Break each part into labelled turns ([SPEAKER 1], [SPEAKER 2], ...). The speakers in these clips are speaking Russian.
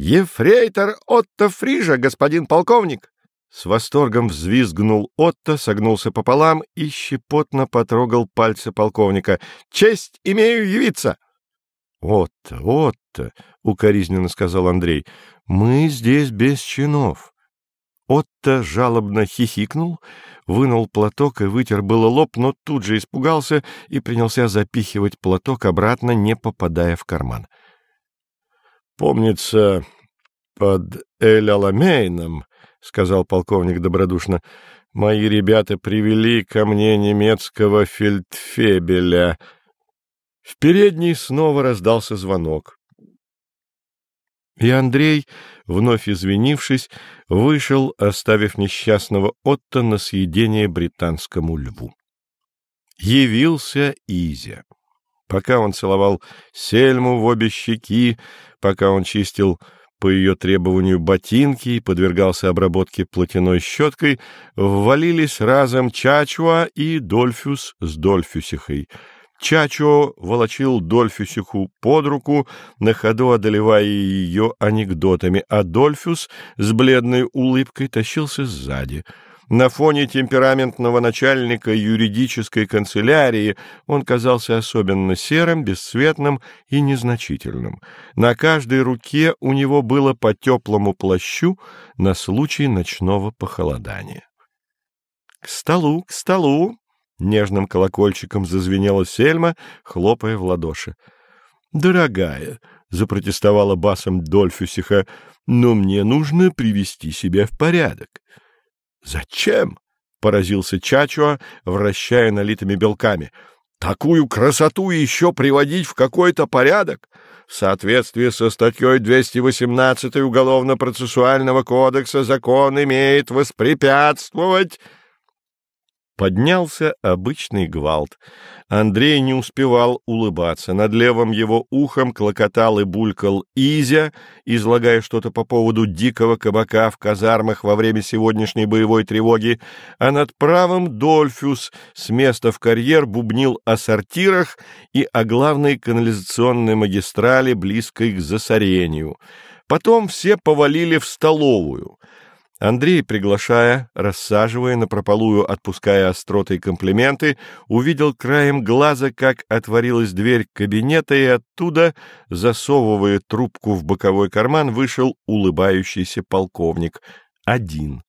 [SPEAKER 1] Ефрейтор Отто Фрижа, господин полковник! С восторгом взвизгнул Отто, согнулся пополам и щепотно потрогал пальцы полковника. «Честь имею явиться!» «Отто, Отто!» — укоризненно сказал Андрей. «Мы здесь без чинов». Отто жалобно хихикнул, вынул платок и вытер было лоб, но тут же испугался и принялся запихивать платок обратно, не попадая в карман. «Помнится, под Эль-Аламейном, — сказал полковник добродушно, — мои ребята привели ко мне немецкого фельдфебеля. В передней снова раздался звонок. И Андрей, вновь извинившись, вышел, оставив несчастного Отто на съедение британскому льву. Явился Изя. Пока он целовал сельму в обе щеки, пока он чистил по ее требованию ботинки и подвергался обработке платяной щеткой, ввалились разом Чачуа и Дольфюс с Дольфюсихой — Чачо волочил Дольфюсиху под руку, на ходу одолевая ее анекдотами, а Дольфюс с бледной улыбкой тащился сзади. На фоне темпераментного начальника юридической канцелярии он казался особенно серым, бесцветным и незначительным. На каждой руке у него было по теплому плащу на случай ночного похолодания. — К столу, к столу! Нежным колокольчиком зазвенела Сельма, хлопая в ладоши. — Дорогая, — запротестовала басом Дольфюсиха, — но мне нужно привести себя в порядок. — Зачем? — поразился Чачуа, вращая налитыми белками. — Такую красоту еще приводить в какой-то порядок? В соответствии со статьей 218 Уголовно-процессуального кодекса закон имеет воспрепятствовать... Поднялся обычный гвалт. Андрей не успевал улыбаться. Над левым его ухом клокотал и булькал Изя, излагая что-то по поводу дикого кабака в казармах во время сегодняшней боевой тревоги, а над правым Дольфюс с места в карьер бубнил о сортирах и о главной канализационной магистрали, близкой к засорению. Потом все повалили в столовую — Андрей, приглашая, рассаживая, напропалую отпуская остроты и комплименты, увидел краем глаза, как отворилась дверь кабинета, и оттуда, засовывая трубку в боковой карман, вышел улыбающийся полковник. Один.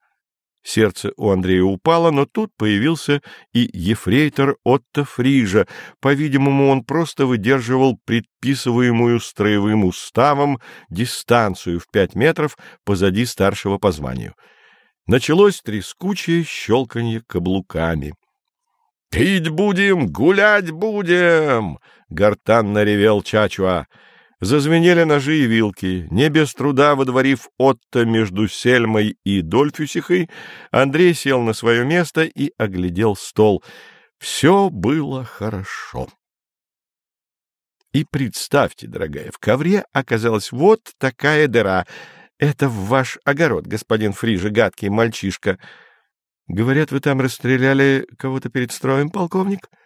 [SPEAKER 1] Сердце у Андрея упало, но тут появился и ефрейтор Отто Фрижа. По-видимому, он просто выдерживал предписываемую строевым уставом дистанцию в пять метров позади старшего по званию. Началось трескучее щелканье каблуками. — Пить будем, гулять будем! — гортанно ревел Чачуа. Зазвенели ножи и вилки. Не без труда водворив Отто между Сельмой и Дольфюсихой, Андрей сел на свое место и оглядел стол. Все было хорошо. И представьте, дорогая, в ковре оказалась вот такая дыра. Это в ваш огород, господин Фрижи, гадкий мальчишка. Говорят, вы там расстреляли кого-то перед строем, полковник? —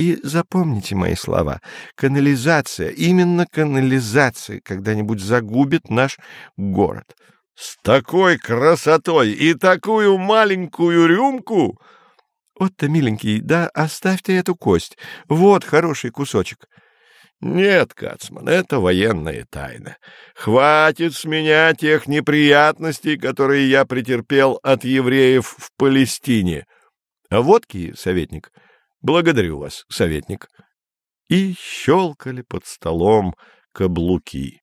[SPEAKER 1] и запомните мои слова. Канализация, именно канализация когда-нибудь загубит наш город. С такой красотой и такую маленькую рюмку! Вот-то, миленький, да оставьте эту кость. Вот хороший кусочек. Нет, Кацман, это военная тайна. Хватит с меня тех неприятностей, которые я претерпел от евреев в Палестине. А водки, советник, — Благодарю вас, советник. И щелкали под столом каблуки.